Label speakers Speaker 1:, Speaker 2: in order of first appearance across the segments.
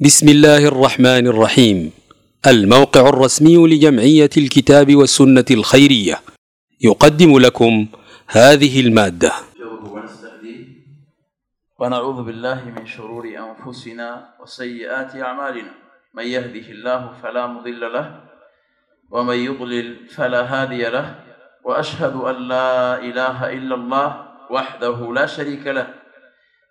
Speaker 1: بسم الله الرحمن الرحيم. الموقع الرسمي لجمعية الكتاب والسنة الخيرية. يقدم لكم هذه
Speaker 2: ونستهديه ونعوذ بالله من شرور أنفسنا وسيئات أعمالنا. من يهده الله فلا مضل له ومن يضلل فلا هادي له. وأشهد أن لا إله إلا الله وحده لا شريك له.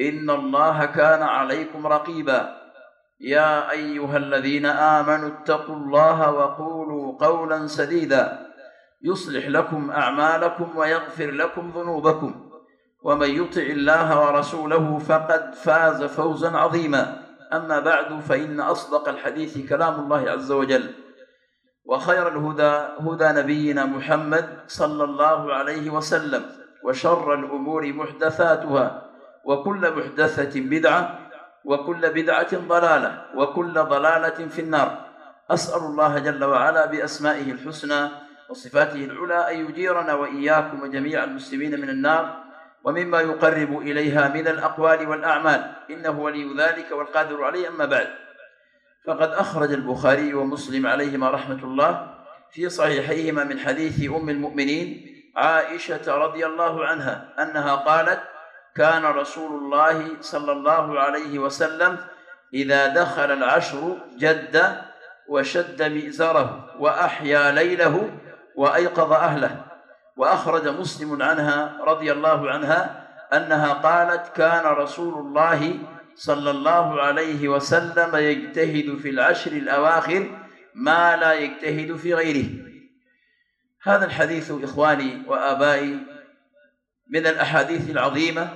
Speaker 2: إن الله كان عليكم رقيبا. يا أيها الذين آمنوا اتقوا الله وقولوا قولا سديدا. يصلح لكم أعمالكم ويغفر لكم ذنوبكم. ومن يطع الله ورسوله فقد فاز فوزا عظيما. أما بعد فإن أصدق الحديث كلام الله عز وجل. وخير الهدى هدى نبينا محمد صلى الله عليه وسلم. وشر الأمور محدثاتها. وكل محدثة بدعة وكل بدعة ضلالة وكل ضلالة في النار. أسأل الله جل وعلا بأسمائه الحسنى وصفاته العلى أن يجيرنا وإياكم وجميع المسلمين من النار ومما يقرب إليها من الأقوال والأعمال. إنه ولي ذلك والقادر عليه أما بعد. فقد أخرج البخاري ومسلم عليهما رحمة الله في صحيحيهما من حديث أم المؤمنين عائشة رضي الله عنها أنها قالت كان رسول الله صلى الله عليه وسلم إذا دخل العشر جد وشد مئزره وأحيا ليله وأيقظ أهله. وأخرج مسلم عنها رضي الله عنها أنها قالت كان رسول الله صلى الله عليه وسلم يجتهد في العشر الأواخر ما لا يجتهد في غيره. هذا الحديث إخواني وآبائي من الأحاديث العظيمة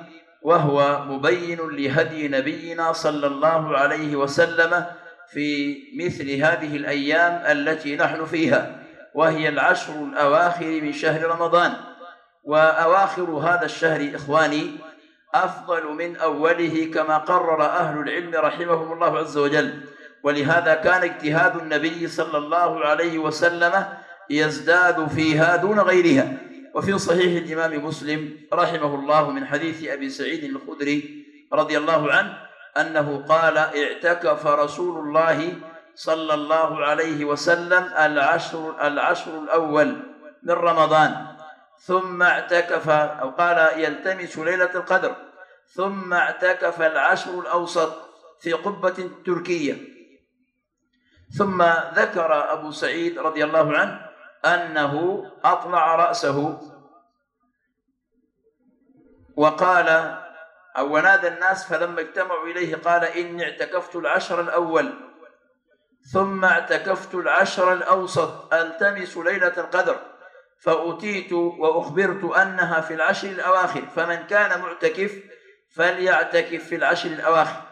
Speaker 2: وهو مبين لهدي نبينا صلى الله عليه وسلم في مثل هذه الأيام التي نحن فيها وهي العشر الأواخر من شهر رمضان. وأواخر هذا الشهر إخواني أفضل من أوله كما قرر أهل العلم رحمهم الله عز وجل. ولهذا كان اجتهاد النبي صلى الله عليه وسلم يزداد فيها دون غيرها. وفي صحيح الإمام مسلم رحمه الله من حديث أبي سعيد الخدري رضي الله عنه أنه قال اعتكف رسول الله صلى الله عليه وسلم العشر العشر الأول من رمضان ثم اعتكف أو قال يلتمس ليلة القدر ثم اعتكف العشر الأوسط في قبة تركية ثم ذكر أبو سعيد رضي الله عنه أنه أطلع رأسه. وقال أو ونادى الناس فلما اجتمعوا إليه قال إني اعتكفت العشر الأول ثم اعتكفت العشر الأوسط ألتمس ليلة القدر فأتيت وأخبرت أنها في العشر الأواخر فمن كان معتكف فليعتكف في العشر الأواخر.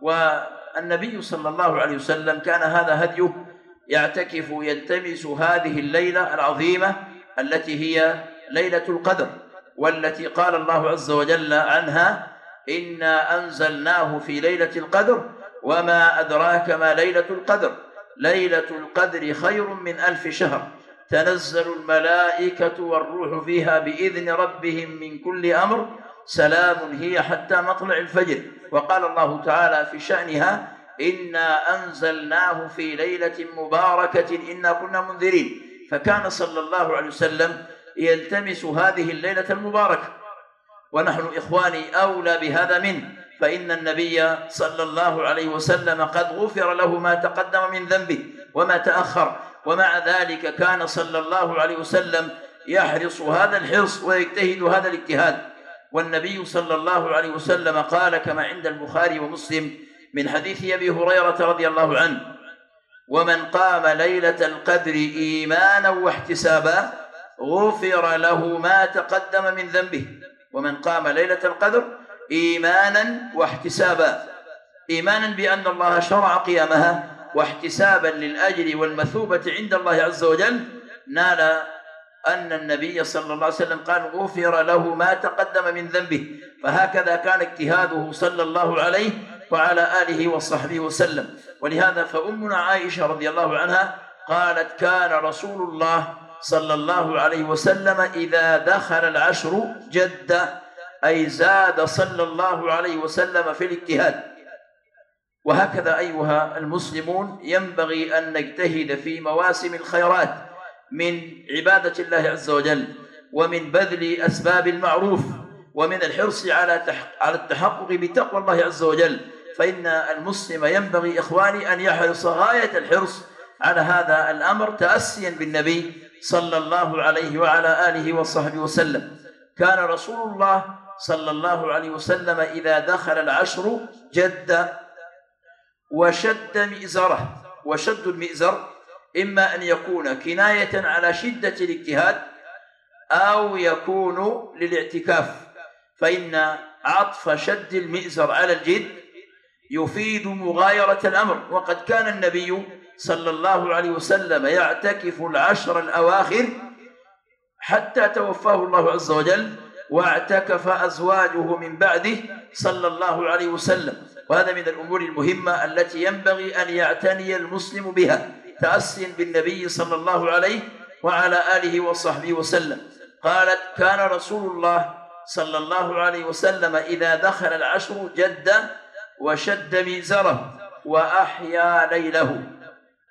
Speaker 2: والنبي صلى الله عليه وسلم كان هذا هديه يعتكف يلتمس هذه الليلة العظيمة التي هي ليلة القدر والتي قال الله عز وجل عنها إنا أنزلناه في ليلة القدر وما أدراك ما ليلة القدر. ليلة القدر خير من ألف شهر. تنزل الملائكة والروح فيها بإذن ربهم من كل أمر. سلام هي حتى مطلع الفجر. وقال الله تعالى في شأنها إنا أنزلناه في ليلة مباركة إنا كنا منذرين فكان صلى الله عليه وسلم يلتمس هذه الليلة المباركة ونحن إخواني أولى بهذا منه فإن النبي صلى الله عليه وسلم قد غفر له ما تقدم من ذنبه وما تأخر ومع ذلك كان صلى الله عليه وسلم يحرص هذا الحرص ويجتهد هذا الاجتهاد والنبي صلى الله عليه وسلم قال كما عند البخاري ومسلم من حديث أبي هريرة رضي الله عنه. ومن قام ليلة القدر إيمانا واحتسابا غفر له ما تقدم من ذنبه. ومن قام ليلة القدر إيمانا واحتسابا. إيمانا بأن الله شرع قيامها واحتسابا للأجر والمثوبة عند الله عز وجل. نال أن النبي صلى الله عليه وسلم قال غفر له ما تقدم من ذنبه. فهكذا كان اجتهاده صلى الله عليه وعلى آله وصحبه وسلم. ولهذا فأمنا عائشة رضي الله عنها قالت كان رسول الله صلى الله عليه وسلم إذا دخل العشر جد أي زاد صلى الله عليه وسلم في الاجتهاد. وهكذا أيها المسلمون ينبغي أن نجتهد في مواسم الخيرات من عبادة الله عز وجل ومن بذل أسباب المعروف ومن الحرص على على التحقق بتقوى الله عز وجل. فإن المسلم ينبغي إخواني أن يحرص غاية الحرص على هذا الأمر تأسيا بالنبي صلى الله عليه وعلى آله وصحبه وسلم. كان رسول الله صلى الله عليه وسلم إذا دخل العشر جد وشد مئزره وشد المئزر إما أن يكون كناية على شدة الاجتهاد أو يكون للاعتكاف. فإن عطف شد المئزر على الجد يفيد مغايرة الأمر. وقد كان النبي صلى الله عليه وسلم يعتكف العشر الأواخر حتى توفاه الله عز وجل واعتكف أزواجه من بعده صلى الله عليه وسلم. وهذا من الأمور المهمة التي ينبغي أن يعتني المسلم بها. تأسيا بالنبي صلى الله عليه وعلى آله وصحبه وسلم. قالت كان رسول الله صلى الله عليه وسلم إذا دخل العشر جد وشد ميزره وأحيا ليله.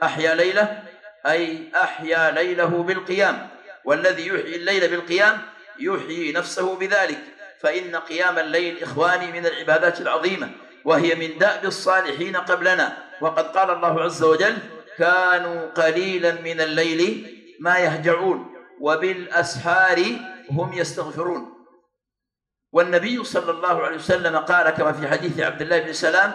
Speaker 2: أحيا ليله أي أحيا ليله بالقيام. والذي يحيي الليل بالقيام يحيي نفسه بذلك. فإن قيام الليل إخواني من العبادات العظيمة وهي من دأب الصالحين قبلنا. وقد قال الله عز وجل كانوا قليلا من الليل ما يهجعون وبالأسحار هم يستغفرون. والنبي صلى الله عليه وسلم قال كما في حديث عبد الله بن سلام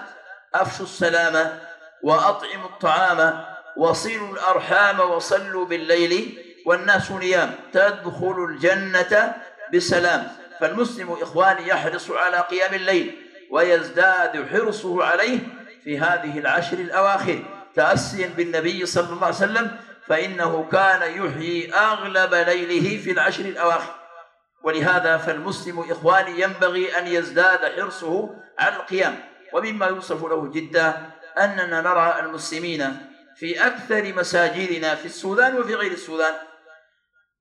Speaker 2: أفشوا السلام وأطعموا الطعام وصلوا الأرحام وصلوا بالليل والناس نيام تدخل الجنة بسلام. فالمسلم إخواني يحرص على قيام الليل ويزداد حرصه عليه في هذه العشر الأواخر. تأسيا بالنبي صلى الله عليه وسلم فإنه كان يحيي أغلب ليله في العشر الأواخر. ولهذا فالمسلم إخواني ينبغي أن يزداد حرصه على القيام. ومما يوصف له جدا أننا نرى المسلمين في أكثر مساجدنا في السودان وفي غير السودان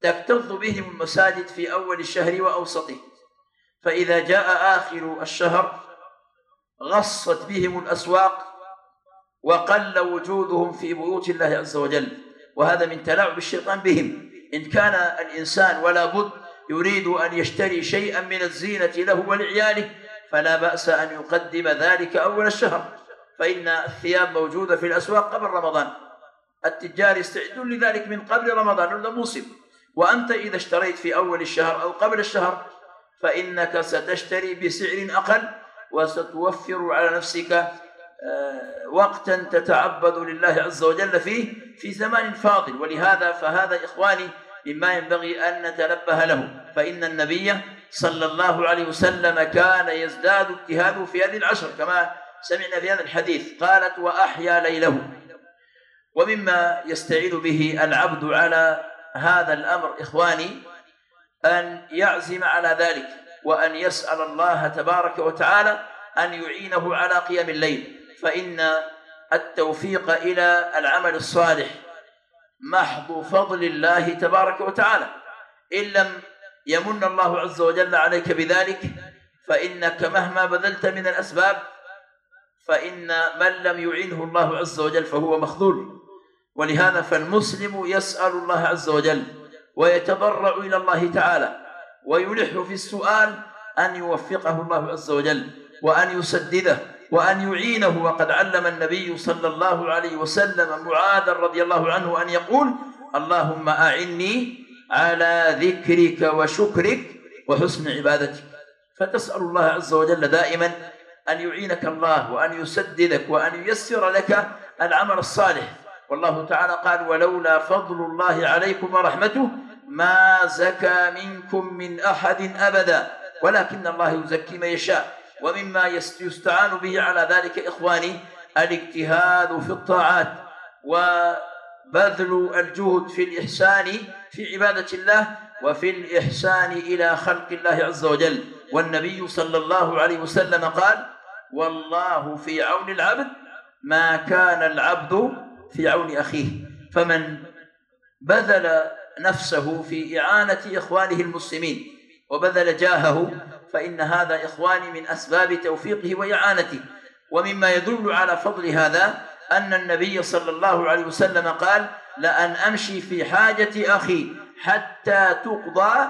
Speaker 2: تكتظ بهم المساجد في أول الشهر وأوسطه. فإذا جاء آخر الشهر غصت بهم الأسواق وقل وجودهم في بيوت الله عز وجل. وهذا من تلاعب الشيطان بهم. إن كان الإنسان ولا بد يريد أن يشتري شيئا من الزينة له ولعياله فلا بأس أن يقدم ذلك أول الشهر. فإن الثياب موجودة في الأسواق قبل رمضان. التجار يستعدون لذلك من قبل رمضان هذا موسم. وأنت إذا اشتريت في أول الشهر أو قبل الشهر فإنك ستشتري بسعر أقل وستوفر على نفسك آه، وقتا تتعبد لله عز وجل فيه في زمان فاضل. ولهذا فهذا إخواني مما ينبغي أن نتنبه له. فإن النبي صلى الله عليه وسلم كان يزداد اجتهاده في هذه العشر كما سمعنا في هذا الحديث. قالت وأحيا ليله. ومما يستعين به العبد على هذا الأمر إخواني أن يعزم على ذلك وأن يسأل الله تبارك وتعالى أن يعينه على قيام الليل. فإن التوفيق إلى العمل الصالح محض فضل الله تبارك وتعالى. إن لم يمن الله عز وجل عليك بذلك فإنك مهما بذلت من الأسباب فإن من لم يعينه الله عز وجل فهو مخذول. ولهذا فالمسلم يسأل الله عز وجل ويتضرع إلى الله تعالى ويلح في السؤال أن يوفقه الله عز وجل وأن يسدده وأن يعينه. وقد علم النبي صلى الله عليه وسلم معاذ رضي الله عنه أن يقول اللهم أعني على ذكرك وشكرك وحسن عبادتك. فتسأل الله عز وجل دائما أن يعينك الله وأن يسددك وأن ييسر لك العمل الصالح. والله تعالى قال ولولا فضل الله عليكم ورحمته ما زكى منكم من أحد أبدا ولكن الله يزكي من يشاء. ومما يستعان به على ذلك إخواني الاجتهاد في الطاعات وبذل الجهد في الإحسان في عبادة الله وفي الإحسان إلى خلق الله عز وجل. والنبي صلى الله عليه وسلم قال والله في عون العبد ما كان العبد في عون أخيه. فمن بذل نفسه في إعانة إخوانه المسلمين وبذل جاهه فإن هذا إخواني من أسباب توفيقه وإعانته. ومما يدل على فضل هذا أن النبي صلى الله عليه وسلم قال لأن أمشي في حاجة أخي حتى تقضى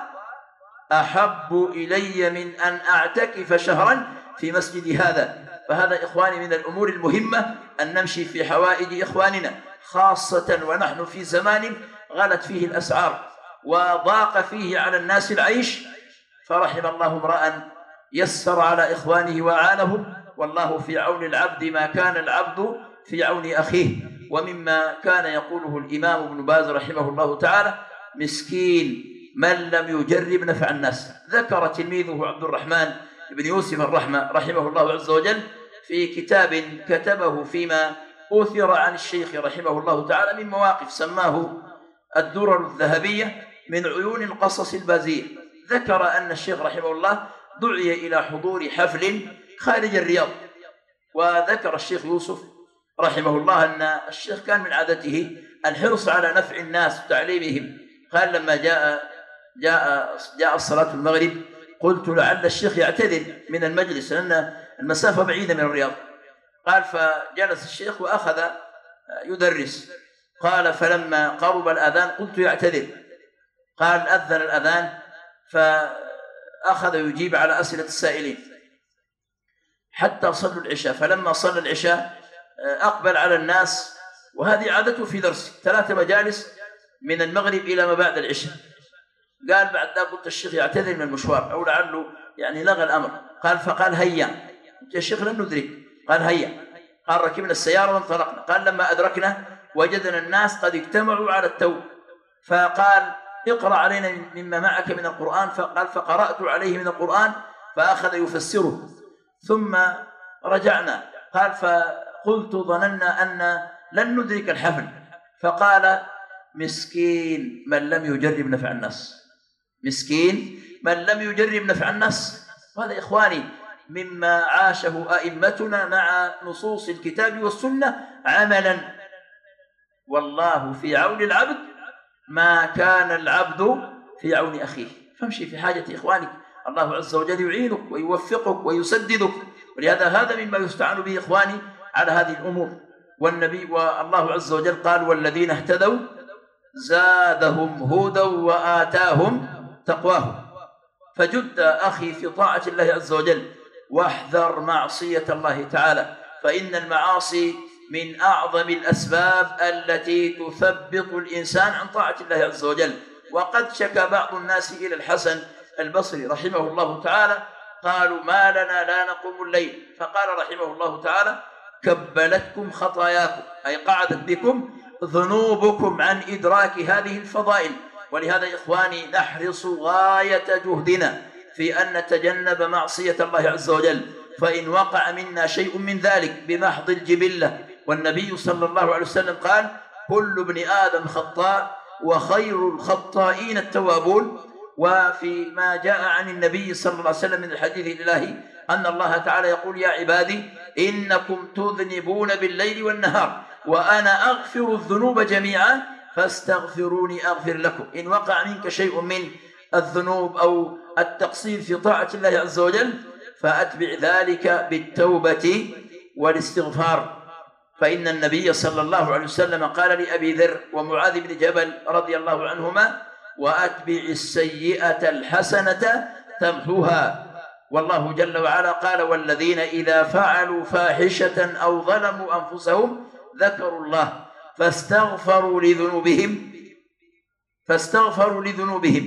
Speaker 2: أحب إلي من أن أعتكف شهرا في مسجد هذا. فهذا إخواني من الأمور المهمة أن نمشي في حوائج إخواننا خاصة ونحن في زمان غلت فيه الأسعار وضاق فيه على الناس العيش فرحم الله امرأ يسر على إخوانه وعانهم والله في عون العبد ما كان العبد في عون أخيه. ومما كان يقوله الإمام ابن باز رحمه الله تعالى مسكين من لم يجرب نفع الناس. ذكر تلميذه عبد الرحمن بن يوسف الرحمة رحمه الله عز وجل في كتاب كتبه فيما أثر عن الشيخ رحمه الله تعالى من مواقف سماه الدرر الذهبية من عيون القصص البازية. ذكر أن الشيخ رحمه الله دعي إلى حضور حفل خارج الرياض. وذكر الشيخ يوسف رحمه الله أن الشيخ كان من عادته الحرص على نفع الناس وتعليمهم. قال لما جاء جاء جاء الصلاة المغرب قلت لعل الشيخ يعتذر من المجلس لأن المسافة بعيدة من الرياض. قال فجلس الشيخ وأخذ يدرس. قال فلما قرب الأذان قلت يعتذر. قال أذن الأذان فأخذ يجيب على أسئلة السائلين. حتى صلوا العشاء. فلما صلى العشاء أقبل على الناس. وهذه عادته في درس ثلاث مجالس من المغرب إلى ما بعد العشاء. قال بعد ذلك قلت الشيخ يعتذر من المشوار. أو لعله يعني لغى الأمر. قال فقال هيا. يا شيخ لن ندرك قال هيا. قال ركبنا السيارة وانطلقنا. قال لما أدركنا وجدنا الناس قد اجتمعوا على التو. فقال اقرأ علينا مما معك من القرآن فقال فقرأت عليه من القرآن فأخذ يفسره. ثم رجعنا. قال فقلت ظننا أن لن ندرك الحفل. فقال مسكين من لم يجرب نفع الناس مسكين من لم يجرب نفع الناس وهذا إخواني مما عاشه أئمتنا مع نصوص الكتاب والسنة عملا. والله في عون العبد ما كان العبد في عون أخيه. فامشي في حاجة إخوانك. الله عز وجل يعينك ويوفقك ويسددك. ولهذا هذا مما يستعان به إخواني على هذه الأمور. والنبي والله عز وجل قال والذين اهتدوا زادهم هدى وآتاهم تقواهم. فجد أخي في طاعة الله عز وجل. واحذر معصية الله تعالى فإن المعاصي من أعظم الأسباب التي تثبط الإنسان عن طاعة الله عز وجل. وقد شكى بعض الناس إلى الحسن البصري رحمه الله تعالى قالوا ما لنا لا نقوم الليل. فقال رحمه الله تعالى كبلتكم خطاياكم أي قعدت بكم ذنوبكم عن إدراك هذه الفضائل. ولهذا إخواني نحرص غاية جهدنا في أن نتجنب معصية الله عز وجل. فإن وقع منا شيء من ذلك بمحض الجبلة والنبي صلى الله عليه وسلم قال كل ابن آدم خطاء وخير الخطائين التوابون. وفي ما جاء عن النبي صلى الله عليه وسلم من الحديث الإلهي أن الله تعالى يقول يا عبادي إنكم تذنبون بالليل والنهار وأنا أغفر الذنوب جميعا فاستغفروني أغفر لكم. إن وقع منك شيء من الذنوب أو التقصير في طاعة الله عز وجل فأتبع ذلك بالتوبة والاستغفار. فإن النبي صلى الله عليه وسلم قال لأبي ذر ومعاذ بن جبل رضي الله عنهما وأتبع السيئة الحسنة تمحوها. والله جل وعلا قال والذين إذا فعلوا فاحشة أو ظلموا أنفسهم ذكروا الله فاستغفروا لذنوبهم فاستغفروا لذنوبهم.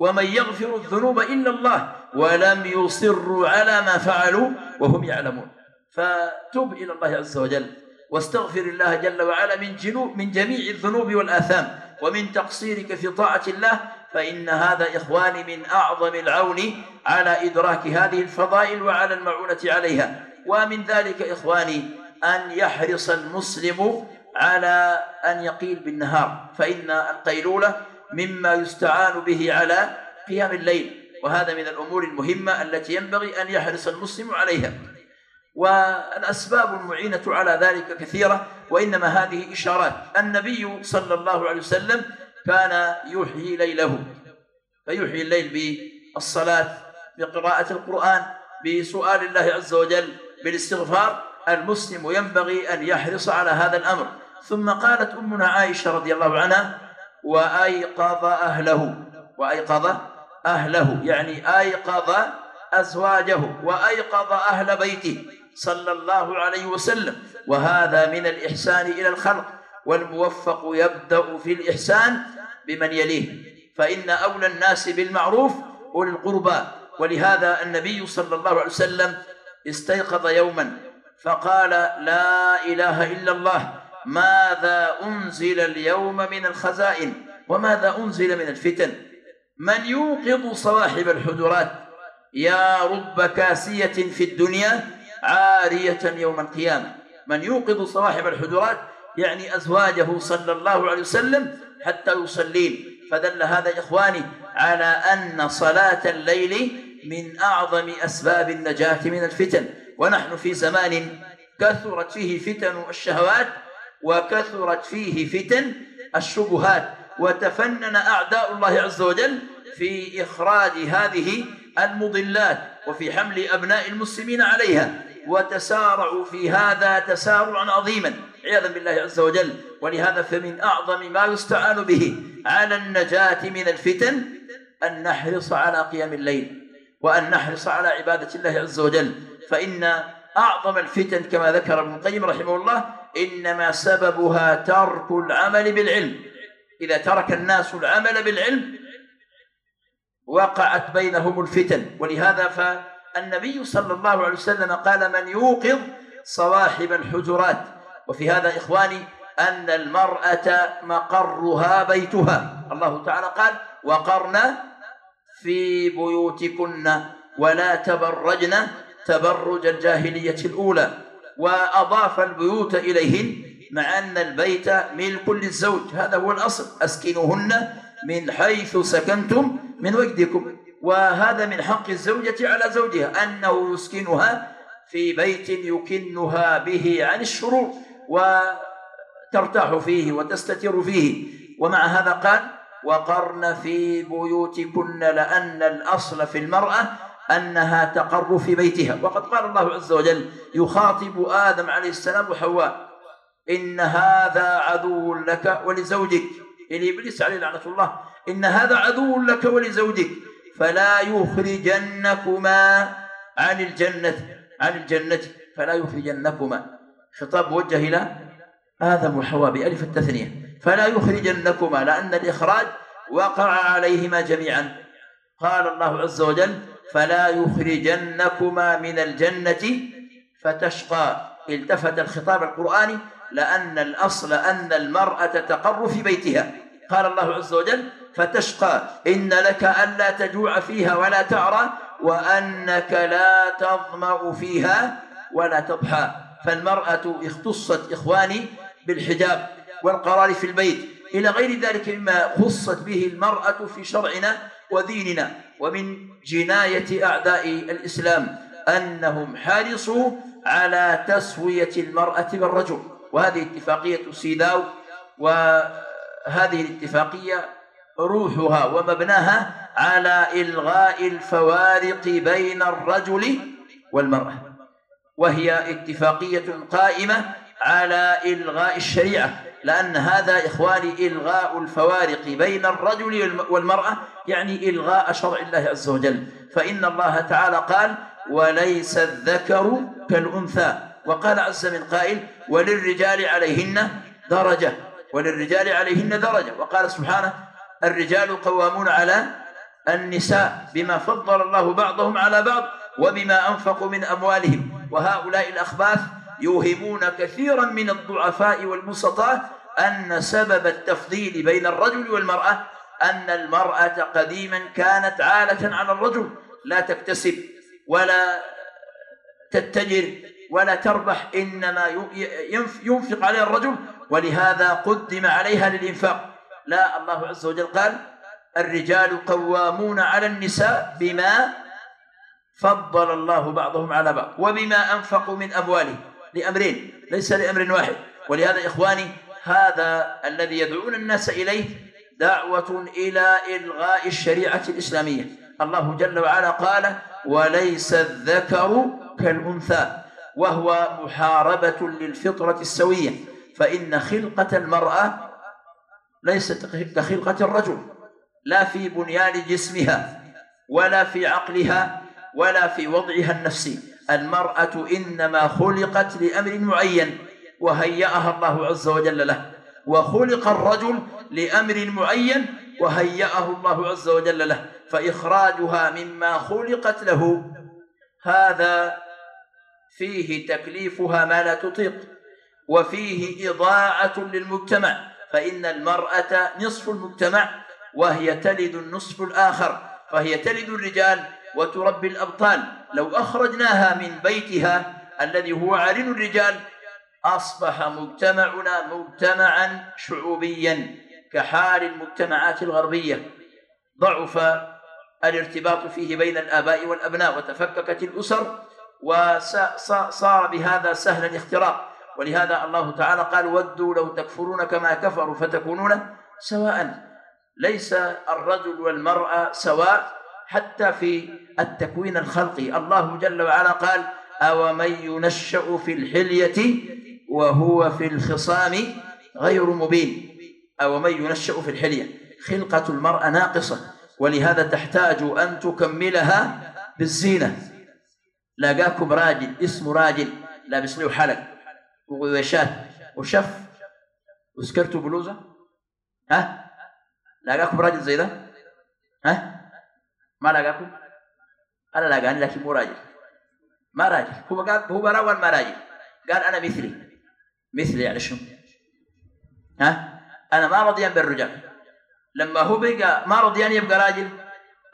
Speaker 2: ومن يغفر الذنوب إلا الله ولم يصروا على ما فعلوا وهم يعلمون. فتب إلى الله عز وجل. واستغفر الله جل وعلا من جنوب من جميع الذنوب والآثام ومن تقصيرك في طاعة الله فإن هذا إخواني من أعظم العون على إدراك هذه الفضائل وعلى المعونة عليها. ومن ذلك إخواني أن يحرص المسلم على أن يقيل بالنهار فإن القيلولة مما يستعان به على قيام الليل وهذا من الأمور المهمة التي ينبغي أن يحرص المسلم عليها. والأسباب المعينة على ذلك كثيرة وإنما هذه إشارات. النبي صلى الله عليه وسلم كان يحيي ليله فيحيي الليل بالصلاة بقراءة القرآن بسؤال الله عز وجل بالاستغفار. المسلم ينبغي أن يحرص على هذا الأمر. ثم قالت أمنا عائشة رضي الله عنها وأيقظ أهله وأيقظ أهله يعني أيقظ أزواجه وأيقظ أهل بيته. صلى الله عليه وسلم. وهذا من الإحسان إلى الخلق. والموفق يبدأ في الإحسان بمن يليه. فإن أولى الناس بالمعروف أولي القربى. ولهذا النبي صلى الله عليه وسلم استيقظ يوما فقال لا إله إلا الله. ماذا أنزل اليوم من الخزائن؟ وماذا أنزل من الفتن؟ من يوقظ صواحب الحجرات؟ يا رب كاسية في الدنيا عارية يوم القيامة. من يوقظ صواحب الحجرات يعني أزواجه صلى الله عليه وسلم حتى يصلين. فدل هذا إخواني على أن صلاة الليل من أعظم أسباب النجاة من الفتن. ونحن في زمان كثرت فيه فتن الشهوات وكثرت فيه فتن الشبهات. وتفنن أعداء الله عز وجل في إخراج هذه المضلات وفي حمل أبناء المسلمين عليها. وتسارعوا في هذا تسارعا عظيما. عياذا بالله عز وجل. ولهذا فمن أعظم ما يستعان به على النجاة من الفتن أن نحرص على قيام الليل وأن نحرص على عبادة الله عز وجل. فإن أعظم الفتن كما ذكر ابن القيم رحمه الله إنما سببها ترك العمل بالعلم. إذا ترك الناس العمل بالعلم وقعت بينهم الفتن. ولهذا فالنبي صلى الله عليه وسلم قال من يوقظ صواحب الحجرات. وفي هذا إخواني أن المرأة مقرها بيتها. الله تعالى قال وقرن في بيوتكن ولا تبرجن تبرج الجاهلية الأولى. وأضاف البيوت إليهن مع أن البيت ملك للزوج هذا هو الأصل. أسكنوهن من حيث سكنتم من وجدكم. وهذا من حق الزوجة على زوجها أنه يسكنها في بيت يكنها به عن الشرور وترتاح فيه وتستتر فيه. ومع هذا قال وقرن في بيوتكن لأن الأصل في المرأة أنها تقر في بيتها. وقد قال الله عز وجل يخاطب آدم عليه السلام وحواء إن هذا عدو لك ولزوجك. إلى إبليس عليه لعنة الله إن هذا عدو لك ولزوجك. فلا يخرجنكما. عن الجنة عن الجنة فلا يخرجنكما. خطاب موجه إلى آدم وحواء بألف التثنية. فلا يخرجنكما لأن الإخراج وقع عليهما جميعا. قال الله عز وجل فلا يخرجنكما من الجنة فتشقى. التفت الخطاب القرآني لأن الأصل أن المرأة تقر في بيتها. قال الله عز وجل فتشقى إن لك ألا تجوع فيها ولا تعرى وأنك لا تظمأ فيها ولا تضحى فالمرأة اختصت إخواني بالحجاب والقرار في البيت إلى غير ذلك مما خصت به المرأة في شرعنا وديننا ومن جناية أعداء الإسلام أنهم حرصوا على تسوية المرأة بالرجل وهذه اتفاقية سيداو وهذه الاتفاقية روحها ومبناها على إلغاء الفوارق بين الرجل والمرأة وهي اتفاقية قائمة على إلغاء الشريعة لأن هذا إخواني إلغاء الفوارق بين الرجل والمرأة يعني إلغاء شرع الله عز وجل. فإن الله تعالى قال وليس الذكر كالأنثى وقال عز من قائل وللرجال عليهن درجة وللرجال عليهن درجة. وقال سبحانه الرجال قوامون على النساء بما فضل الله بعضهم على بعض وبما أنفقوا من أموالهم. وهؤلاء الأخباث يوهمون كثيرا من الضعفاء والبسطاء أن سبب التفضيل بين الرجل والمرأة أن المرأة قديما كانت عالة على الرجل. لا تكتسب ولا تتجر ولا تربح إنما ينفق عليها الرجل ولهذا قدم عليها للإنفاق. لا الله عز وجل قال الرجال قوامون على النساء بما فضل الله بعضهم على بعض وبما أنفقوا من أموالهم لأمرين ليس لأمر واحد. ولهذا إخواني هذا الذي يدعون الناس إليه دعوة إلى إلغاء الشريعة الإسلامية. الله جل وعلا قال وليس الذكر كالأنثى وهو محاربة للفطرة السوية. فإن خلقة المرأة ليست كخلقة الرجل لا في بنيان جسمها ولا في عقلها ولا في وضعها النفسي. المرأة إنما خلقت لأمر معين وهيأها الله عز وجل له. وخلق الرجل لأمر معين وهيأه الله عز وجل له. فإخراجها مما خلقت له. هذا فيه تكليفها ما لا تطيق. وفيه إضاعة للمجتمع فإن المرأة نصف المجتمع وهي تلد النصف الآخر فهي تلد الرجال وتربي الأبطال. لو أخرجناها من بيتها الذي هو عرين الرجال أصبح مجتمعنا مجتمعا شعوبيا كحال المجتمعات الغربية. ضعف الارتباط فيه بين الآباء والأبناء وتفككت الأسر وصار بهذا سهل الاختراق ولهذا الله تعالى قال ودوا لو تكفرون كما كفروا فتكونون سواء. ليس الرجل والمرأة سواء حتى في التكوين الخلقي. الله جل وعلا قال أومن ينشأ في الحلية وهو في الخصام غير مبين. أومن ينشأ في الحلية؟ خلقة المرأة ناقصة. ولهذا تحتاج أن تكملها بالزينة. لاقاكم راجل اسمه راجل لابس له حلق. وغويشات وشف وسكرته بلوزة ها؟ لاقاكم راجل زي ده؟ ها؟ ما لاقاكم أنا لاقاني لكن مو راجل. ما راجل. هو قال هو براول ما راجل. قال أنا مثلي. مثلي يعني شنو؟ ها؟ أنا ما رضيان بالرجال. لما هو بقى ما رضيان يبقى راجل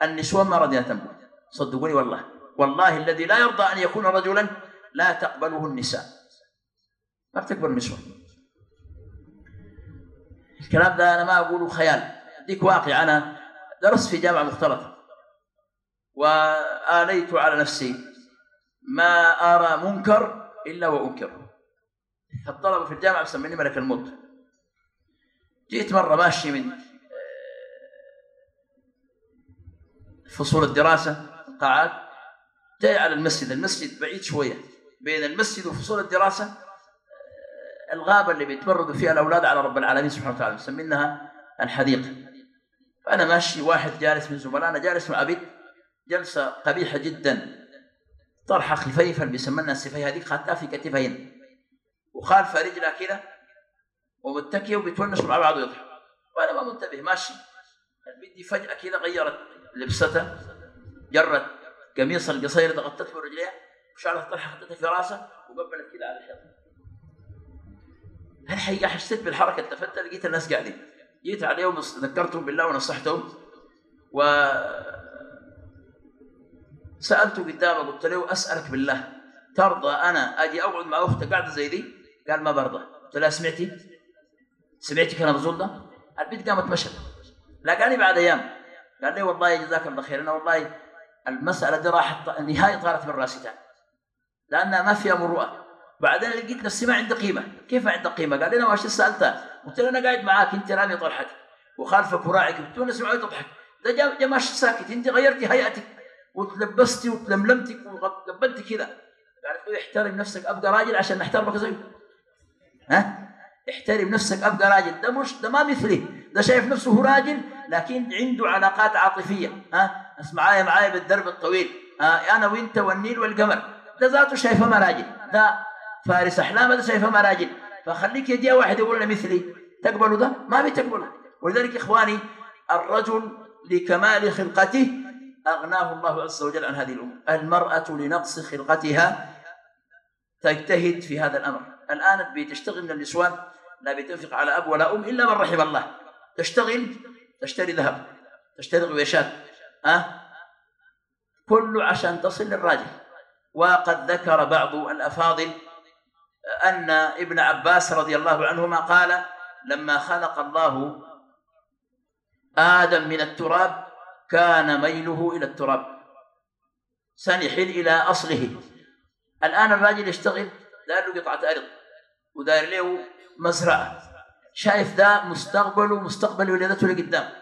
Speaker 2: النسوان ما رضيان تنبغ صدقوني والله. والله الذي لا يرضى أن يكون رجلا لا تقبله النساء. ما بتقبل النسوان الكلام ده أنا ما أقوله خيال. ديك واقع. أنا درست في جامعة مختلطة. وآليت على نفسي ما أرى منكر إلا وأنكره الطلبة في الجامعة يسميني ملك الموت. جيت مرة ماشي من فصول الدراسة القاعات جاي على المسجد. المسجد بعيد شوية. بين المسجد وفصول الدراسة الغابة اللي بيتمردوا فيها الأولاد على رب العالمين سبحانه وتعالى مسمينها الحديقة فأنا ماشي واحد جالس من زملائنا جالس مع بيت جلسة قبيحة جدا. طرحة خفيفا بيسمنا السفيه هذيك خدتها في كتفين. وخالفة رجلها كذا ومتكية وبيتونسوا مع بعض ويضحكوا وأنا ما منتبه ماشي. بدي فجأة كذا غيرت لبسته جرت قميص القصير ضغطته برجليها وشعرت طرحه حطيتها في راسه وقبلت كذا على الحيط الحقيقة حسيت بالحركة. التفت لقيت الناس قاعدين. جيت عليهم ذكرتهم بالله ونصحتهم. و سالته قدامه قلت له أسألك بالله ترضى أنا أجي أقعد مع أختك قاعدة زي دي؟ قال ما برضى. قلت له سمعتي؟ سمعتي كلام الزول ده؟ البنت قامت مشت لقاني بعد أيام. قال لي والله جزاك الله خير أنا والله المسألة دي راحت نهاية طارت من رأسي لانها ما فيها مروءه بعدين لقيت نفسي ما عندي قيمة. كيف ما عندي قيمة؟ قال أنا واش سالتها قلت له أنا قاعد معاك أنت رامي طرحك. وخالفك وراعك قلت له سمعوا تضحك ده جا, جا ماشي ساكت. أنت غيرتي هيئتك. وتلبستي وتلملمتك وقبلتي كذا. قالت احترم نفسك أبقى راجل عشان نحترمك زيه ها؟ احترم نفسك أبقى راجل. ده مش ده ما مثلي. ده شايف نفسه هو راجل لكن عنده علاقات عاطفية. ها؟ ناس معايا معايا بالدرب الطويل. ها؟ أنا وأنت والنيل والقمر. ده ذاته شايفه مراجل ده فارس احلام ده شايفه مراجل فخليك يجي واحد يقول لنا مثلي. تقبلوا ده؟ ما بتقبله ولذلك إخواني الرجل لكمال خلقته أغناه الله عز وجل عن هذه الأمور. المرأة لنقص خلقتها تجتهد في هذا الأمر. الآن بتشتغل من النسوان لا بتنفق على أب ولا أم إلا من رحم الله. تشتغل تشتري ذهب تشتري غويشات أه؟ كله عشان تصل للراجل. وقد ذكر بعض الأفاضل أن ابن عباس رضي الله عنهما قال لما خلق الله آدم من التراب كان ميله إلى التراب. سنحل إلى أصله. الآن الراجل يشتغل دار له قطعة أرض ودار له مزرعة. شايف ذا مستقبله مستقبل ولادته لقدام.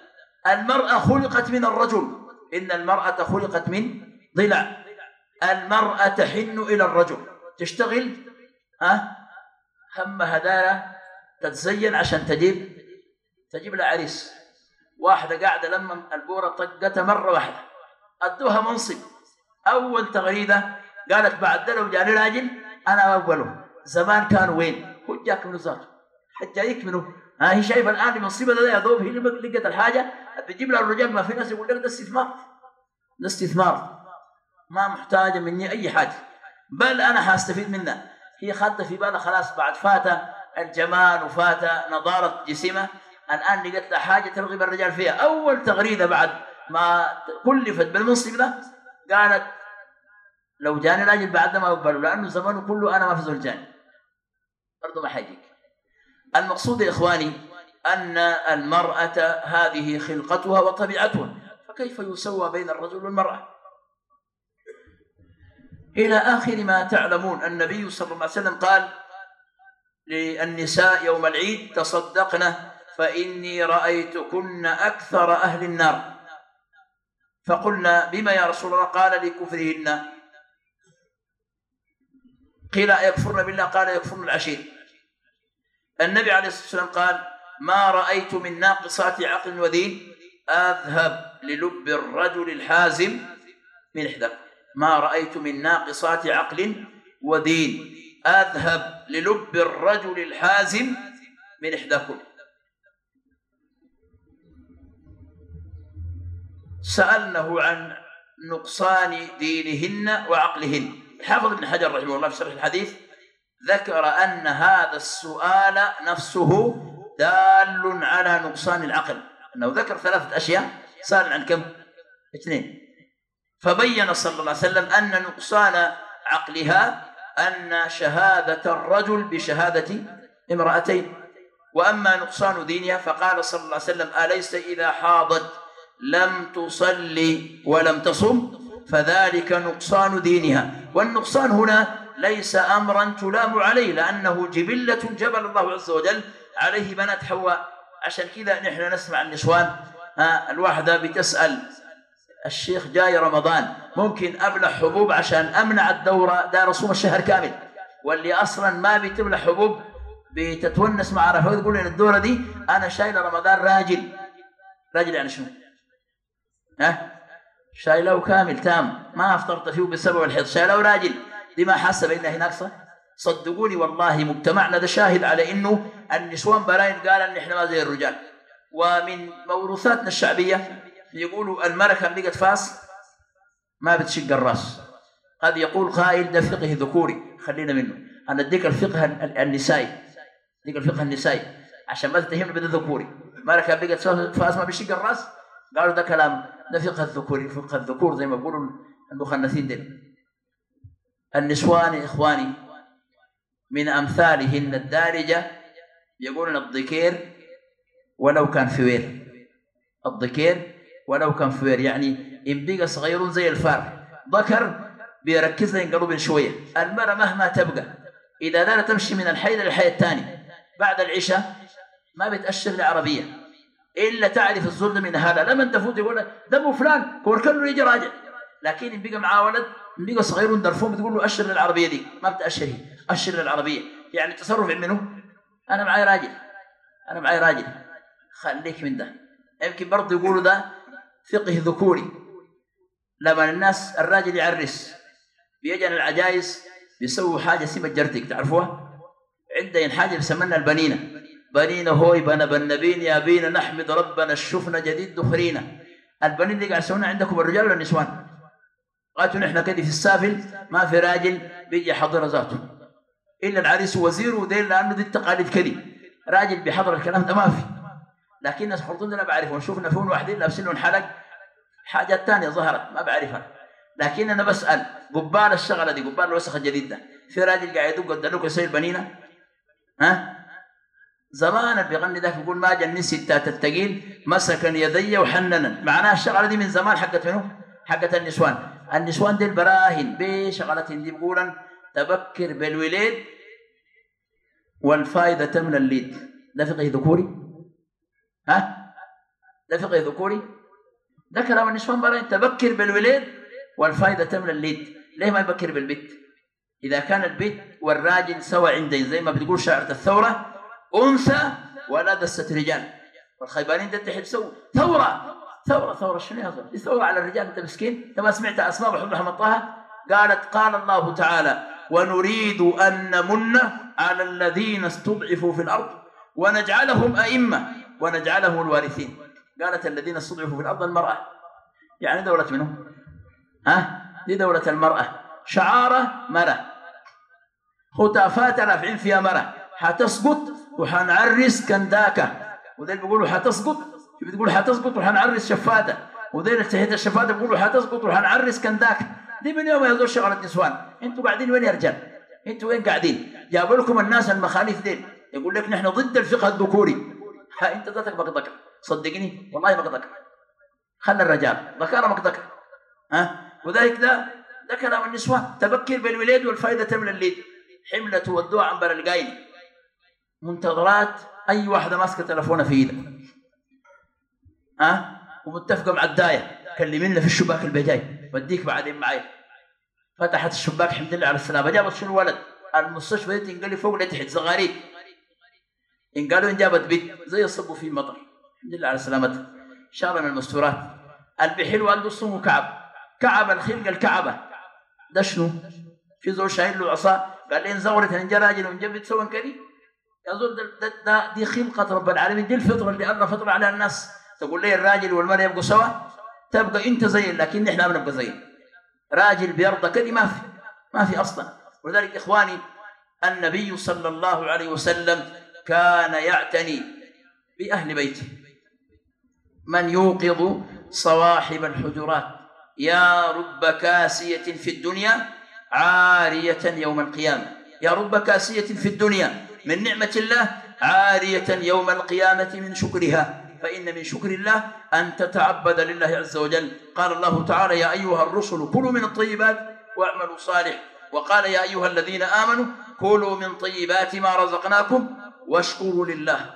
Speaker 2: المرأة خلقت من الرجل. إن المرأة خلقت من ضلع. المرأة تحن إلى الرجل. تشتغل ها؟ همها دارة تتزين عشان تجيب تجيب لها عريس واحدة قاعدة لما البورة طقتها مرة واحدة. أدوها منصب. أول تغريدة قالت بعد لو جاني راجل أنا أوله. زمان كان وين؟ هو جاك من ذاته حجايك منه؟ ها هي شايفة الآن المصيبة ده يا دوب هي اللي لقت الحاجة بتجيب لها الرجال ما في ناس يقول لك ده استثمار. ده استثمار. ما محتاجة مني أي حاجة. بل أنا حأستفيد منها. هي خدت في بالها خلاص بعد فات الجمال وفات نضارة جسمها الآن لقيت لها حاجة ترغب الرجال فيها. أول تغريدة بعد ما كلفت بالمنصب ده قالت لو جاني راجل بعد ما أقبله لأنه زمانه كله أنا ما في زول جاني. برضه ما حيجيك. المقصود يا إخواني أن المرأة هذه خلقتها وطبيعتها. فكيف يسوى بين الرجل والمرأة؟ إلى آخر ما تعلمون. النبي صلى الله عليه وسلم قال للنساء يوم العيد تصدقن فإني رأيتكن أكثر أهل النار. فقلنا بما يا رسول الله؟ قال لكفرهن. قيل يكفرن بالله؟ قال يكفرن العشير. النبي عليه الصلاة والسلام قال ما رأيت من ناقصات عقل ودين أذهب للب الرجل الحازم من إحداكم. ما رأيت من ناقصات عقل ودين. أذهب للب الرجل الحازم من إحداكم. سألنه عن نقصان دينهن وعقلهن. حافظ ابن حجر رحمه الله في شرح الحديث ذكر أن هذا السؤال نفسه دال على نقصان العقل. أنه ذكر ثلاثة أشياء. سأل عن كم؟ اثنين. فبين صلى الله عليه وسلم أن نقصان عقلها أن شهادة الرجل بشهادة امرأتين. وأما نقصان دينها فقال صلى الله عليه وسلم أليس إذا حاضت؟ لم تصلي ولم تصم. فذلك نقصان دينها. والنقصان هنا ليس أمرا تلام عليه لأنه جبلة جبل الله عز وجل عليه بنات حواء. عشان كذا نحن نسمع النسوان الواحدة بتسأل الشيخ جاي رمضان ممكن أبلع حبوب عشان أمنع الدورة دار أصوم الشهر كامل. واللي أصلا ما بتبلع حبوب بتتونس مع رفاق تقول إن الدورة دي أنا شايلة رمضان راجل. راجل يعني شنو؟ ها؟ شايلة كامل تام. ما أفطرت فيه بسبب الحيض شايلة راجل دي ما حاسة بأنها ناقصة؟ صدقوني والله مجتمعنا ده شاهد على إنه النسوان براين قال إن إحنا ما زي الرجال. ومن موروثاتنا الشعبية يقولوا كان بقت فاس ما بتشق الراس. قد يقول قائل ده فقه ذكوري خلينا منه. أنا أديك الفقه النسائي. أديك الفقه النسائي. عشان ما تتهمني بده ذكوري. كان بقت فاس ما بيشق الراس؟ قالوا ده كلام ده فقه الذكوري فقه الذكور زي ما بيقولوا المخنثين دول النسوان إخواني من أمثالهن الدارجة يقولون الضكير ولو كان فوير الضكير ولو كان فوير يعني إن بقى صغير زي الفار. ذكر بيركز ينقلب شوية. المرأة مهما تبقى إذا لا تمشي من الحي للحي الثاني بعد العشاء ما بتأشر لعربية إلا تعرف الظلم من هذا. لما تفوت يقول دمه فلان كور كله يجي راجع. لكن بقى معاه ولد بقى صغير درفون بتقول له أشر للعربية دي. ما بتأشر هي أشر للعربية. يعني تصرف منه. أنا معي راجل أنا معي راجل. خليك من ده. يمكن برضه يقولوا ده فقه ذكوري. لما الناس الراجل يعرس بيجن العجايز بيسووا حاجة اسمها جرتك تعرفوها؟ عندنا حاجة بيسمونها البنينة. بنينا هوي بنا بالنبين يا بينا نحمد ربنا الشفنا جديد دخرينا. البنين دي قاعد يسوونها عندكم الرجال ولا النسوان؟ قالوا نحن كده في السافل ما في راجل بيجي حضر ذاته. إلا العريس وزير ودين لأنه دي التقاليد كده. راجل بيحضر الكلام ده ما في. لكن الناس حضرنا أنا بعرفهم. شوفنا فيهم واحدين لابسين لهم حلق. حاجات ثانية ظهرت ما بعرفها. لكن أنا بسأل قبال الشغلة دي قبال الوسخة الجديد ده في راجل قاعد يدق قدامك يسوي البنينه ها؟ زمان بيغني ذاك يقول ما جنن ستات التقيل مسكا يدي وحننا. معناها الشغلة دي من زمان حقت منو؟ حقت النسوان. النسوان دي البراهن بشغلة دي بيقولا تبكر بالوليد والفائدة تملى الليد. ده فقه ذكوري؟ ها؟ ده فقه ذكوري. ده كلام النسوان براهن تبكر بالوليد والفائده تملى الليد. ليه ما يبكر بالبيت؟ إذا كان البيت والراجل سوا عندين زي ما بتقول شاعرة الثورة أنثى ولا دست رجال. والخيبانين ده تحب سووا ثورة ثورة ثورة شنو يا دي ثورة على الرجال أنت مسكين؟ أنت ما سمعت اسماء بحب رحمة طه؟ قالت قال الله تعالى ونريد أن نمن على الذين استضعفوا في الأرض ونجعلهم أئمة ونجعلهم الوارثين. قالت الذين استضعفوا في الأرض المرأة. يعني دولة منهم؟ ها؟ دي دولة المرأة. شعارة مرة. هتافات رافعين فيها مرة. حتسقط وحنعرس كنداكة وذيل بيقولوا حتسقط. بتقول حتسقط وحنعرس شفاتة. وذيل تحت الشفاتة بيقولوا حتسقط وحنعرس كنداكة دي من يوم يهزوا شغلة نسوان. أنتوا قاعدين وين يا رجال؟ أنتوا وين قاعدين؟ جابوا لكم الناس المخاليف ديل. يقول لك نحن ضد الفقه الذكوري. ها انت ذاتك بقدك صدقني والله بقدك خلى الرجال. ذكر. مقدك ها؟ وذلك ده ده كلام النسوان تبكر بالوليد والفائدة تملى الليد حملة ودوع عنبر القايل. منتظرات أي واحدة ماسكة تلفونها في إيدها. أه؟ ومتفقة مع الداية. كلمينا في الشباك اللي جاي بديك بعدين معي. فتحت الشباك الحمد لله على السلامة. جابت شنو ولد المستشفى دي تنقل فوق لتحت زغاريد إن قالوا إن جابت بيت زي الصبوا في مطر. الحمد لله على سلامتها شارة من المستورات. البحيل والده اسمه كعب. كعب الخلق الكعبة. ده شنو؟ في زول شايل له عصا قال لي انزورت ان راجل ونجبت سوى كذي. يا زول دي خلقة رب العالمين دي الفطرة اللي الله فطر عليها الناس. تقول لي الراجل والمرأة يبقوا سوا؟ تبقى أنت زي لكن إحنا ما بنبقى زي راجل بيرضى كذي ما في. ما في أصلا. ولذلك إخواني النبي صلى الله عليه وسلم كان يعتني بأهل بيته. من يوقظ صواحب الحجرات؟ يا رب كاسية في الدنيا عارية يوم القيامة. يا رب كاسية في الدنيا من نعمة الله عارية يوم القيامة من شكرها. فإن من شكر الله أن تتعبد لله عز وجل. قال الله تعالى يا أيها الرسل كلوا من الطيبات واعملوا صالح. وقال يا أيها الذين آمنوا كلوا من طيبات ما رزقناكم واشكروا لله.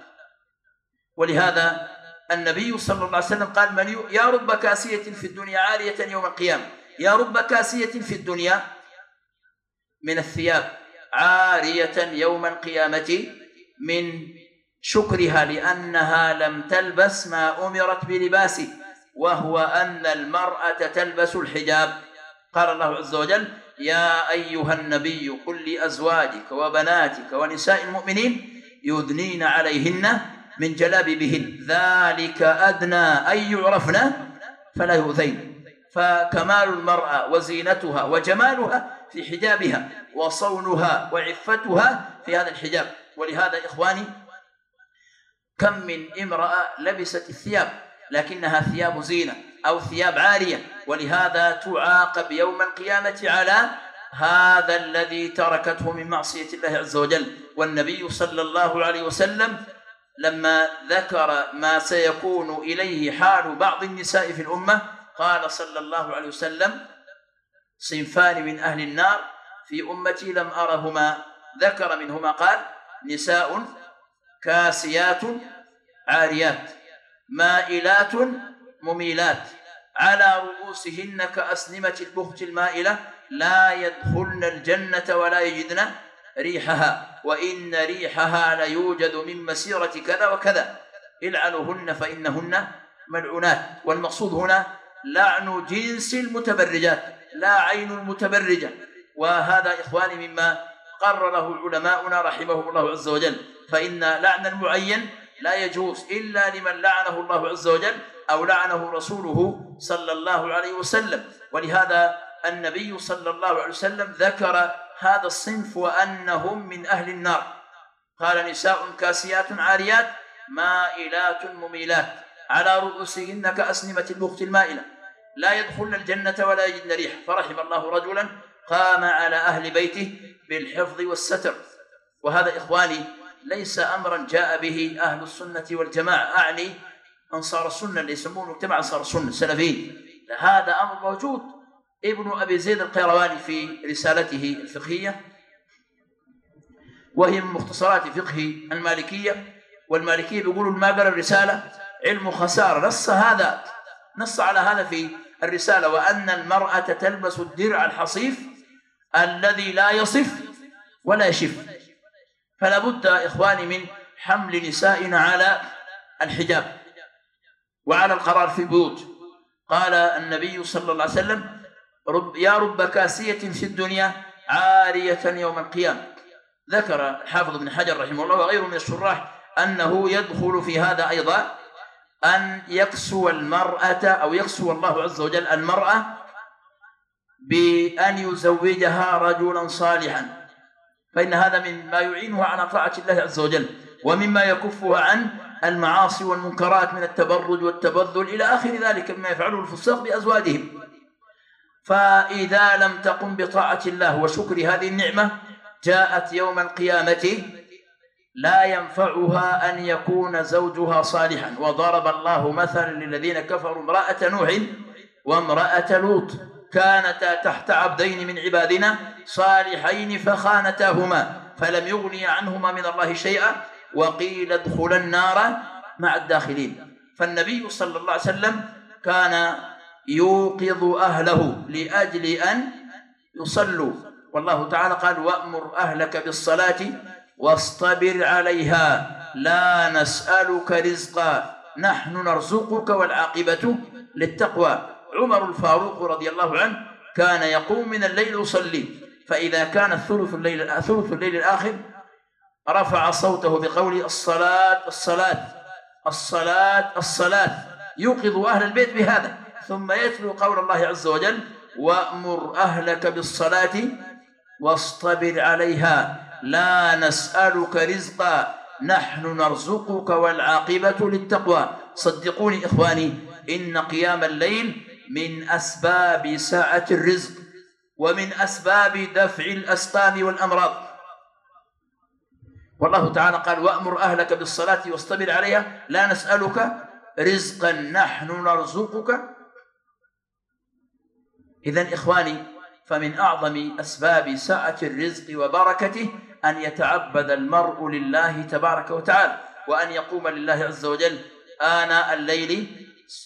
Speaker 2: ولهذا النبي صلى الله عليه وسلم قال من يا رب كاسية في الدنيا عارية يوم القيامة. يا رب كاسية في الدنيا من الثياب عارية يوم القيامة من شكرها لأنها لم تلبس ما أمرت بلباسه وهو أن المرأة تلبس الحجاب. قال الله عز وجل يا أيها النبي قل لأزواجك وبناتك ونساء المؤمنين يدنين عليهن من جلابيبهن. ذلك أدنى أن يعرفن فلا يؤذين فكمال المرأة وزينتها وجمالها في حجابها وصونها وعفتها في هذا الحجاب. ولهذا إخواني كم من امرأة لبست الثياب لكنها ثياب زينة أو ثياب عارية ولهذا تعاقب يوم القيامة على هذا الذي تركته من معصية الله عز وجل. والنبي صلى الله عليه وسلم لما ذكر ما سيكون إليه حال بعض النساء في الأمة قال صلى الله عليه وسلم صنفان من أهل النار في أمتي لم أرهما. ذكر منهما قال نساء كاسيات عاريات مائلات مميلات على رؤوسهن كأسنمة البخت المائلة لا يدخلن الجنة ولا يجدن ريحها وإن ريحها ليوجد من مسيرة كذا وكذا. إلعنوهن فإنهن ملعونات. والمقصود هنا لعن جنس المتبرجات لا عين المتبرجة. وهذا إخواني مما قرره علماؤنا رحمهم الله عز وجل. فإن لعن المعين لا يجوز إلا لمن لعنه الله عز وجل أو لعنه رسوله صلى الله عليه وسلم. ولهذا النبي صلى الله عليه وسلم ذكر هذا الصنف وأنهم من أهل النار. قال نساء كاسيات عاريات مائلات مميلات على رؤوسهن كأسنمة البخت المائلة. لا يدخلن الجنة ولا يجدن ريح. فرحم الله رجلا قام على أهل بيته بالحفظ والستر. وهذا إخواني ليس أمرا جاء به أهل السنة والجماعة. أعني أنصار السنة اللي يسمونه مجتمع أنصار السنة السلفيين. هذا أمر موجود ابن أبي زيد القيرواني في رسالته الفقهية وهي من مختصرات فقه المالكية والمالكية بيقولوا ما قرأ الرسالة علم خسارة. نص هذا نص على هذا في الرسالة وأن المرأة تلبس الدرع الحصيف الذي لا يصف ولا يشف. فلا بد إخواني من حمل نسائنا على الحجاب وعلى القرار في البيوت قال النبي صلى الله عليه وسلم رب يا رب كاسية في الدنيا عارية يوم القيامة. ذكر الحافظ ابن حجر رحمه الله وغيره من الشراح أنه يدخل في هذا أيضا أن يكسو المرأة أو يكسو الله عز وجل المرأة بأن يزوجها رجلا صالحا. فإن هذا مما يعينها على طاعة الله عز وجل ومما يكفها عن المعاصي والمنكرات من التبرج والتبذل إلى آخر ذلك مما يفعله الفساق بأزواجهم. فإذا لم تقم بطاعة الله وشكر هذه النعمة جاءت يوم القيامة لا ينفعها أن يكون زوجها صالحا. وضرب الله مثلا للذين كفروا امرأة نوح وامرأة لوط. كانتا تحت عبدين من عبادنا صالحين فخانتاهما فلم يغني عنهما من الله شيئا وقيل ادخلا النار مع الداخلين. فالنبي صلى الله عليه وسلم كان يوقظ أهله لأجل أن يصلوا. والله تعالى قال وأمر أهلك بالصلاة واصطبر عليها لا نسألك رزقا نحن نرزقك والعاقبة للتقوى. عمر الفاروق رضي الله عنه كان يقوم من الليل يصلي فإذا كان الثلث الليل ثلث الليل الآخر رفع صوته بقول الصلاة الصلاة الصلاة الصلاة. يوقظ أهل البيت بهذا. ثم يتلو قول الله عز وجل وأمر أهلك بالصلاة واصطبر عليها لا نسألك رزقا نحن نرزقك والعاقبة للتقوى. صدقوني إخواني إن قيام الليل من أسباب سعة الرزق ومن أسباب دفع الأسقام والأمراض. والله تعالى قال وأمر أهلك بالصلاة واصطبر عليها لا نسألك رزقا نحن نرزقك إذا إخواني فمن أعظم أسباب سعة الرزق وبركته أن يتعبد المرء لله تبارك وتعالى وأن يقوم لله عز وجل آناء الليل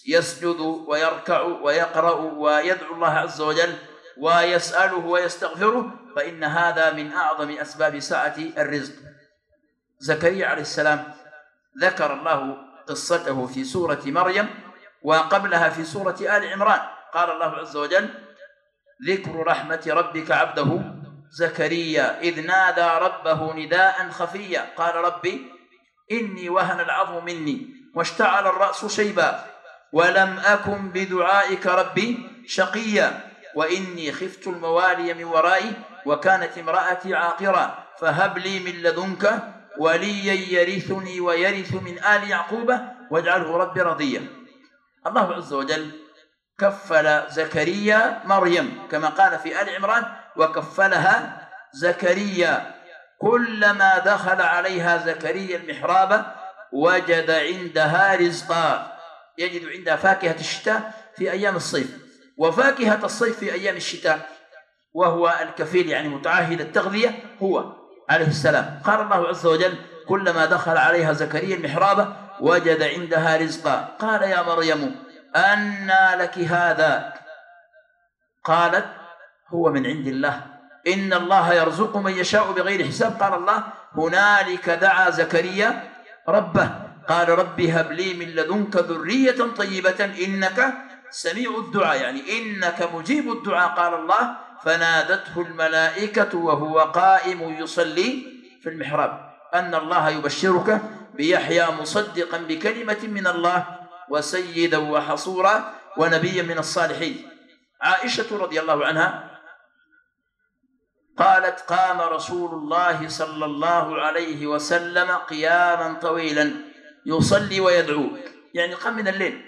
Speaker 2: يسجد ويركع ويقرأ ويدعو الله عز وجل ويسأله ويستغفره فإن هذا من أعظم أسباب سعة الرزق. زكريا عليه السلام ذكر الله قصته في سورة مريم وقبلها في سورة آل عمران. قال الله عز وجل ذكر رحمة ربك عبده زكريا إذ نادى ربه نداء خفيا قال ربي إني وهن العظم مني واشتعل الرأس شيبا ولم أكن بدعائك ربي شقيا وإني خفت الموالي من ورائي وكانت امرأتي عاقرا فهب لي من لدنك وليا يرثني ويرث من آل يعقوب واجعله ربي رضيا. الله عز وجل كفل زكريا مريم كما قال في آل عمران وكفلها زكريا. كلما دخل عليها زكريا المحراب وجد عندها رزقا. يجد عندها فاكهة الشتاء في أيام الصيف وفاكهة الصيف في أيام الشتاء وهو الكفيل يعني متعهد التغذية هو عليه السلام. قال الله عز وجل كلما دخل عليها زكريا المحراب وجد عندها رزقا. قال يا مريم أنى لك هذا. قالت هو من عند الله. إن الله يرزق من يشاء بغير حساب. قال الله هنالك دعا زكريا ربه. قال رب هب لي من لدنك ذرية طيبة. إنك سميع الدعاء. يعني إنك مجيب الدعاء. قال الله فنادته الملائكة وهو قائم يصلي في المحراب. أن الله يبشرك بيحيى مصدقا بكلمة من الله. وسيدا وحصورا ونبيا من الصالحين. عائشة رضي الله عنها قالت قام رسول الله صلى الله عليه وسلم قياما طويلا يصلي ويدعو يعني قام من الليل.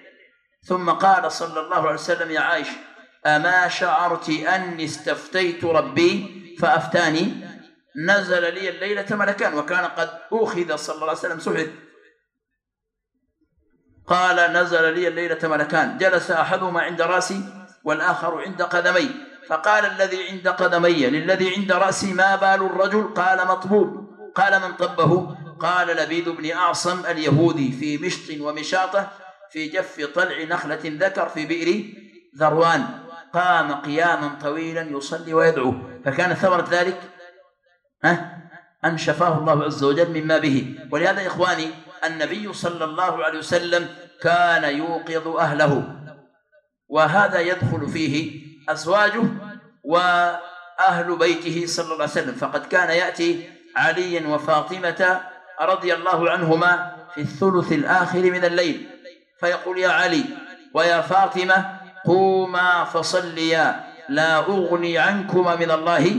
Speaker 2: ثم قال صلى الله عليه وسلم يا عائشة أما شعرت أني استفتيت ربي فأفتاني؟ نزل لي الليلة ملكان وكان قد أخذ صلى الله عليه وسلم سحر. قال نزل لي الليلة ملكان جلس أحدهما عند رأسي والآخر عند قدمي. فقال الذي عند قدمي للذي عند رأسي ما بال الرجل؟ قال مطبوب. قال من طبه؟ قال لبيد بن أعصم اليهودي في مشط ومشاطة في جف طلع نخلة ذكر في بئر ذروان. قام قياما طويلا يصلي ويدعو. فكان ثمرة ذلك ها أن شفاه الله عز وجل مما به. ولهذا يا إخواني النبي صلى الله عليه وسلم كان يوقظ أهله. وهذا يدخل فيه أزواجه وأهل بيته صلى الله عليه وسلم. فقد كان يأتي علي وفاطمة رضي الله عنهما في الثلث الآخر من الليل. فيقول يا علي ويا فاطمة قوما فصليا لا أغني عنكما من الله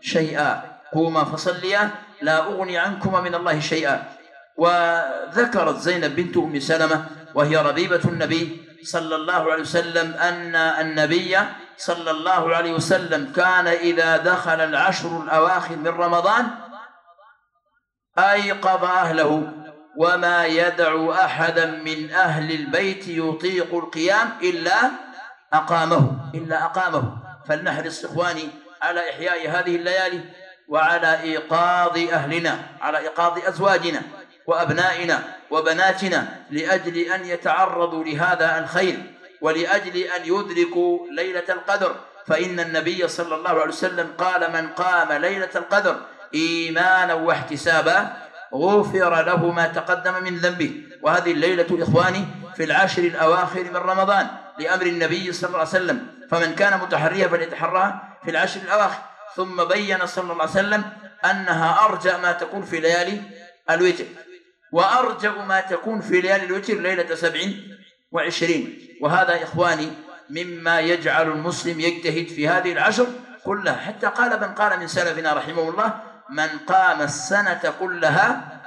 Speaker 2: شيئا. قوما فصليا لا أغني عنكما من الله شيئا. وذكرت زينب بنت أم سلمة وهي ربيبة النبي صلى الله عليه وسلم أن النبي صلى الله عليه وسلم كان إذا دخل العشر الأواخر من رمضان أيقظ أهله وما يدع أحدا من أهل البيت يطيق القيام إلا أقامه إلا أقامه. فلنحرص إخواني على إحياء هذه الليالي وعلى إيقاظ أهلنا على إيقاظ أزواجنا. وأبنائنا وبناتنا لأجل أن يتعرضوا لهذا الخير ولأجل أن يدركوا ليلة القدر. فإن النبي صلى الله عليه وسلم قال من قام ليلة القدر إيمانا واحتسابا غفر له ما تقدم من ذنبه. وهذه الليلة إخواني في العشر الأواخر من رمضان لأمر النبي صلى الله عليه وسلم. فمن كان متحريا فليتحراها في العشر الأواخر. ثم بين صلى الله عليه وسلم أنها أرجى ما تكون في ليالي الوتر. وأرجى ما تكون في ليالي الوتر ليلة سبع وعشرين. وهذا إخواني مما يجعل المسلم يجتهد في هذه العشر كلها. حتى قال من قال من سلفنا رحمه الله من قام السنة كلها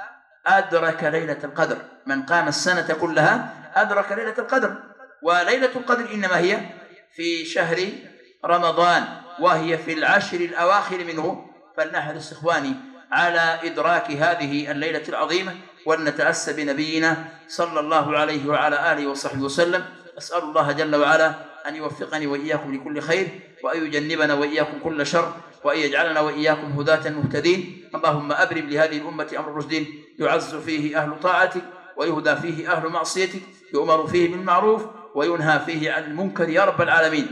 Speaker 2: أدرك ليلة القدر. من قام السنة كلها أدرك ليلة القدر. وليلة القدر إنما هي في شهر رمضان وهي في العشر الأواخر منه. فلنحرص إخواني على إدراك هذه الليلة العظيمة ولنتأسى بنبينا صلى الله عليه وعلى آله وصحبه وسلم. أسأل الله جل وعلا أن يوفقني وإياكم لكل خير وأن يجنبنا وإياكم كل شر وأن يجعلنا وإياكم هداة مهتدين. اللهم أبرم لهذه الأمة أمر رشد يعز فيه أهل طاعتك ويهدى فيه أهل معصيتك يؤمر فيه بالمعروف وينهى فيه عن المنكر يا رب العالمين.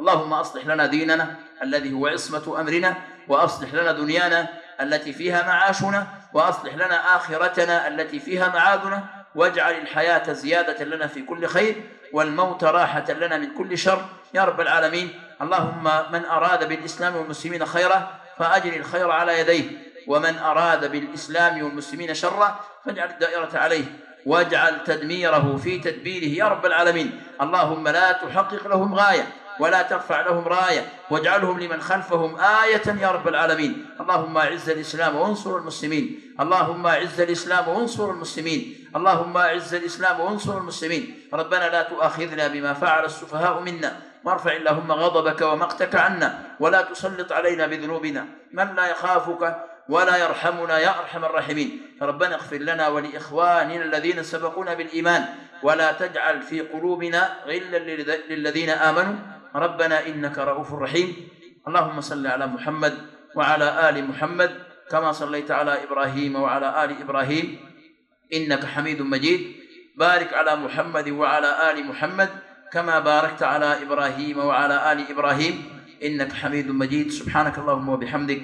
Speaker 2: اللهم أصلح لنا ديننا الذي هو عصمة أمرنا وأصلح لنا دنيانا التي فيها معاشنا وأصلح لنا آخرتنا التي فيها معادنا واجعل الحياة زيادة لنا في كل خير والموت راحة لنا من كل شر. يا رب العالمين اللهم من أراد بالإسلام والمسلمين خيرا فأجل الخير على يديه ومن أراد بالإسلام والمسلمين شرا فاجعل الدائرة عليه واجعل تدميره في تدبيره. يا رب العالمين اللهم لا تحقق لهم غاية ولا ترفع لهم راية واجعلهم لمن خلفهم آية يا رب العالمين. اللهم أعز الإسلام وانصر المسلمين. اللهم أعز الإسلام وانصر المسلمين. اللهم أعز الإسلام وانصر المسلمين. ربنا لا تؤاخذنا بما فعل السفهاء منا. وارفع اللهم غضبك ومقتك عنا. ولا تسلط علينا بذنوبنا. من لا يخافك ولا يرحمنا يا أرحم الراحمين. فربنا اغفر لنا ولإخواننا الذين سبقونا بالإيمان. ولا تجعل في قلوبنا غلا للذين آمنوا. ربنا إنك رؤوف رحيم. اللهم صل على محمد وعلى آل محمد كما صليت على إبراهيم وعلى آل إبراهيم. إنك حميد مجيد. بارك على محمد وعلى آل محمد كما باركت على إبراهيم وعلى آل إبراهيم. إنك حميد مجيد. سبحانك اللهم وبحمدك.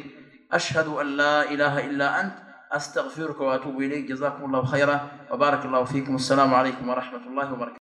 Speaker 2: أشهد أن لا إله إلا أنت. أستغفرك وأتوب إليك. جزاكم الله خيرا. وبارك الله فيكم. السلام عليكم ورحمة الله وبركاته.